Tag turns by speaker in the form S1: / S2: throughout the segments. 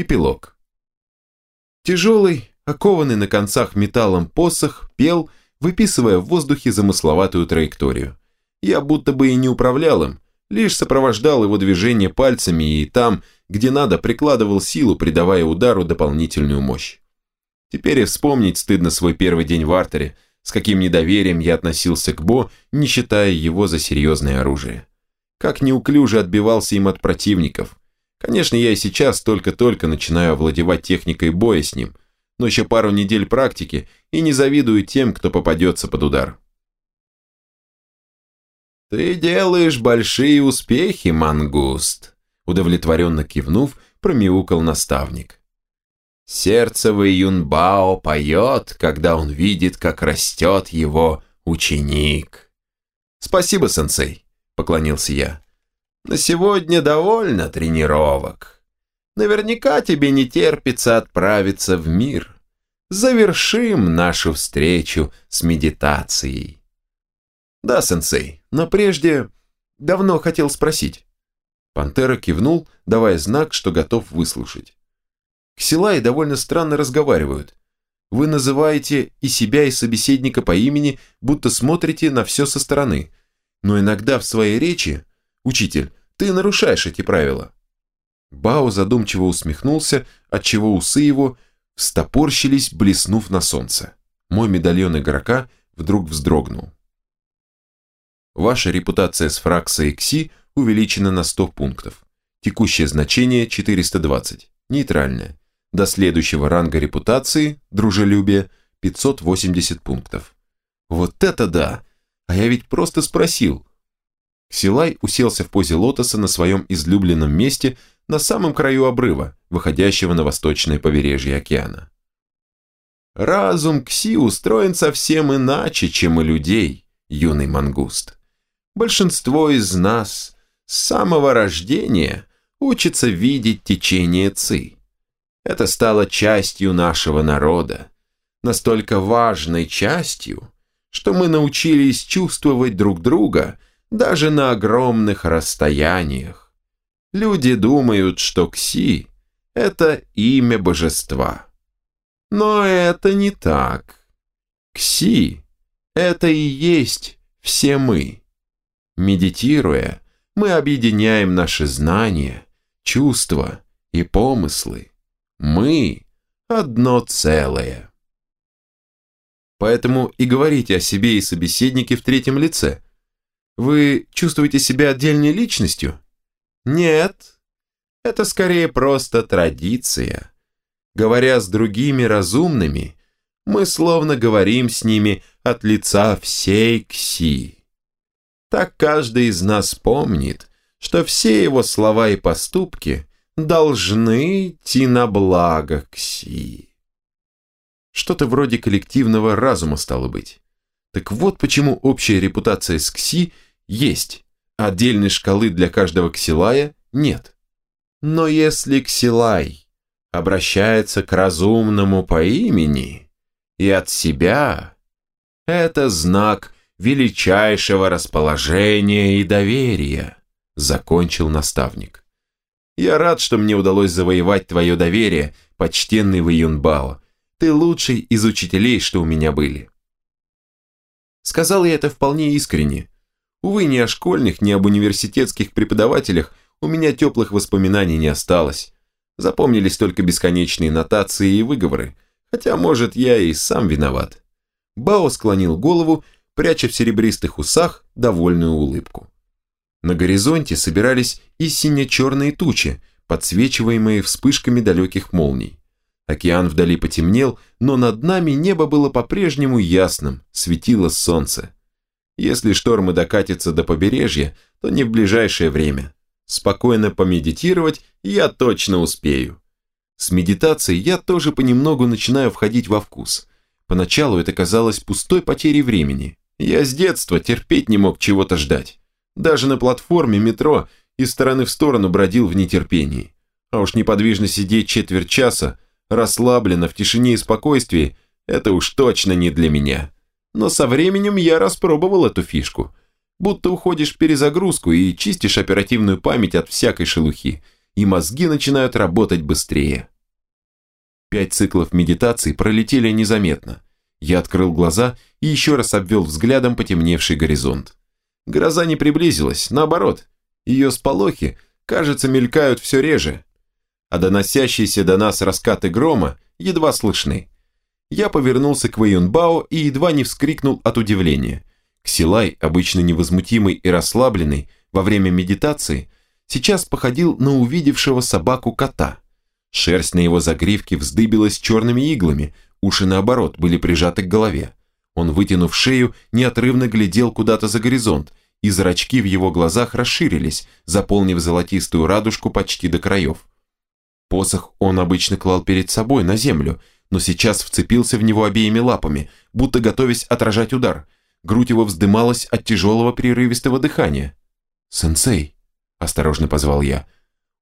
S1: Эпилог. Тяжелый, окованный на концах металлом посох, пел, выписывая в воздухе замысловатую траекторию. Я будто бы и не управлял им, лишь сопровождал его движение пальцами и там, где надо, прикладывал силу, придавая удару дополнительную мощь. Теперь и вспомнить стыдно свой первый день в артере, с каким недоверием я относился к Бо, не считая его за серьезное оружие. Как неуклюже отбивался им от противников. Конечно, я и сейчас только-только начинаю овладевать техникой боя с ним, но еще пару недель практики и не завидую тем, кто попадется под удар. «Ты делаешь большие успехи, мангуст», удовлетворенно кивнув, промяукал наставник. Сердце Вэй Юнбао поет, когда он видит, как растет его ученик. «Спасибо, сенсей», — поклонился я. «На сегодня довольно тренировок. Наверняка тебе не терпится отправиться в мир. Завершим нашу встречу с медитацией». «Да, сенсей, но прежде давно хотел спросить». Пантера кивнул, давая знак, что готов выслушать. Ксилаи довольно странно разговаривают. Вы называете и себя, и собеседника по имени, будто смотрите на все со стороны. Но иногда в своей речи, учитель, ты нарушаешь эти правила. Бао задумчиво усмехнулся, отчего усы его встопорщились, блеснув на солнце. Мой медальон игрока вдруг вздрогнул. Ваша репутация с фракцией Кси увеличена на 100 пунктов. Текущее значение 420. Нейтральное. До следующего ранга репутации, дружелюбие, 580 пунктов. Вот это да! А я ведь просто спросил. Силай уселся в позе лотоса на своем излюбленном месте на самом краю обрыва, выходящего на восточное побережье океана. Разум Кси устроен совсем иначе, чем у людей, юный мангуст. Большинство из нас с самого рождения учится видеть течение ци. Это стало частью нашего народа, настолько важной частью, что мы научились чувствовать друг друга даже на огромных расстояниях. Люди думают, что Кси – это имя божества. Но это не так. Кси – это и есть все мы. Медитируя, мы объединяем наши знания, чувства и помыслы. Мы – одно целое. Поэтому и говорите о себе и собеседнике в третьем лице. Вы чувствуете себя отдельной личностью? Нет, это скорее просто традиция. Говоря с другими разумными, мы словно говорим с ними от лица всей Кси. Так каждый из нас помнит, что все его слова и поступки должны идти на благо Кси. Что-то вроде коллективного разума стало быть. Так вот почему общая репутация с Кси есть, отдельной шкалы для каждого Ксилая нет. Но если Ксилай обращается к разумному по имени и от себя, это знак – величайшего расположения и доверия», – закончил наставник. «Я рад, что мне удалось завоевать твое доверие, почтенный Ваюнбао. Ты лучший из учителей, что у меня были». Сказал я это вполне искренне. Увы, ни о школьных, ни об университетских преподавателях у меня теплых воспоминаний не осталось. Запомнились только бесконечные нотации и выговоры, хотя, может, я и сам виноват. Бао склонил голову пряча в серебристых усах довольную улыбку. На горизонте собирались и сине-черные тучи, подсвечиваемые вспышками далеких молний. Океан вдали потемнел, но над нами небо было по-прежнему ясным, светило солнце. Если штормы докатятся до побережья, то не в ближайшее время. Спокойно помедитировать я точно успею. С медитацией я тоже понемногу начинаю входить во вкус. Поначалу это казалось пустой потерей времени, я с детства терпеть не мог чего-то ждать. Даже на платформе метро из стороны в сторону бродил в нетерпении. А уж неподвижно сидеть четверть часа, расслабленно, в тишине и спокойствии, это уж точно не для меня. Но со временем я распробовал эту фишку. Будто уходишь перезагрузку и чистишь оперативную память от всякой шелухи. и мозги начинают работать быстрее. Пять циклов медитации пролетели незаметно. Я открыл глаза и еще раз обвел взглядом потемневший горизонт. Гроза не приблизилась, наоборот. Ее сполохи, кажется, мелькают все реже, а доносящиеся до нас раскаты грома едва слышны. Я повернулся к Вэйюнбао и едва не вскрикнул от удивления. Ксилай, обычно невозмутимый и расслабленный во время медитации, сейчас походил на увидевшего собаку кота. Шерсть на его загривке вздыбилась черными иглами, уши наоборот были прижаты к голове. Он, вытянув шею, неотрывно глядел куда-то за горизонт, и зрачки в его глазах расширились, заполнив золотистую радужку почти до краев. Посох он обычно клал перед собой на землю, но сейчас вцепился в него обеими лапами, будто готовясь отражать удар. Грудь его вздымалась от тяжелого прерывистого дыхания. «Сенсей!» – осторожно позвал я.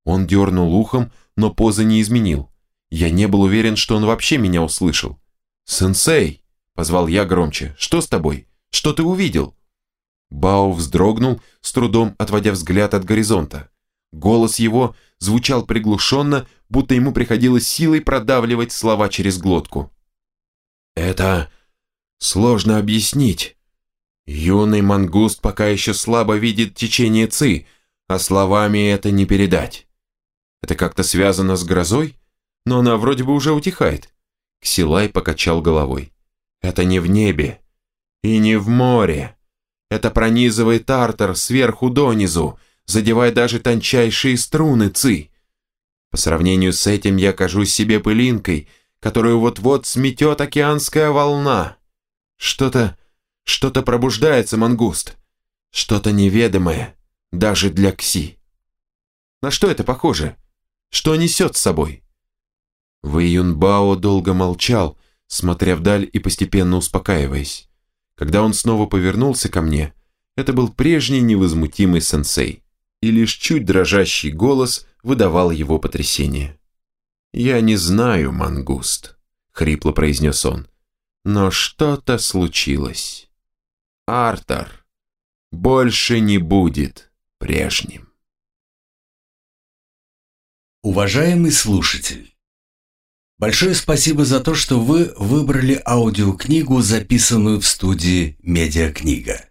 S1: Он дернул ухом, но позы не изменил. Я не был уверен, что он вообще меня услышал. «Сенсей!» – позвал я громче. «Что с тобой? Что ты увидел?» Бао вздрогнул, с трудом отводя взгляд от горизонта. Голос его звучал приглушенно, будто ему приходилось силой продавливать слова через глотку. «Это сложно объяснить. Юный мангуст пока еще слабо видит течение ци, а словами это не передать. Это как-то связано с грозой? Но она вроде бы уже утихает». Ксилай покачал головой. «Это не в небе и не в море. Это пронизывает Артер сверху донизу, задевая даже тончайшие струны ци. По сравнению с этим я кажусь себе пылинкой, которую вот-вот сметет океанская волна. Что-то, что-то пробуждается, мангуст. Что-то неведомое, даже для Кси. На что это похоже? Что несет с собой? Вэй долго молчал, смотря вдаль и постепенно успокаиваясь. Когда он снова повернулся ко мне, это был прежний невозмутимый сенсей, и лишь чуть дрожащий голос выдавал его потрясение. «Я не знаю, мангуст», — хрипло произнес он, — «но что-то случилось. Артер больше не будет прежним».
S2: Уважаемый слушатель, Большое спасибо за то, что вы выбрали аудиокнигу, записанную в студии «Медиакнига».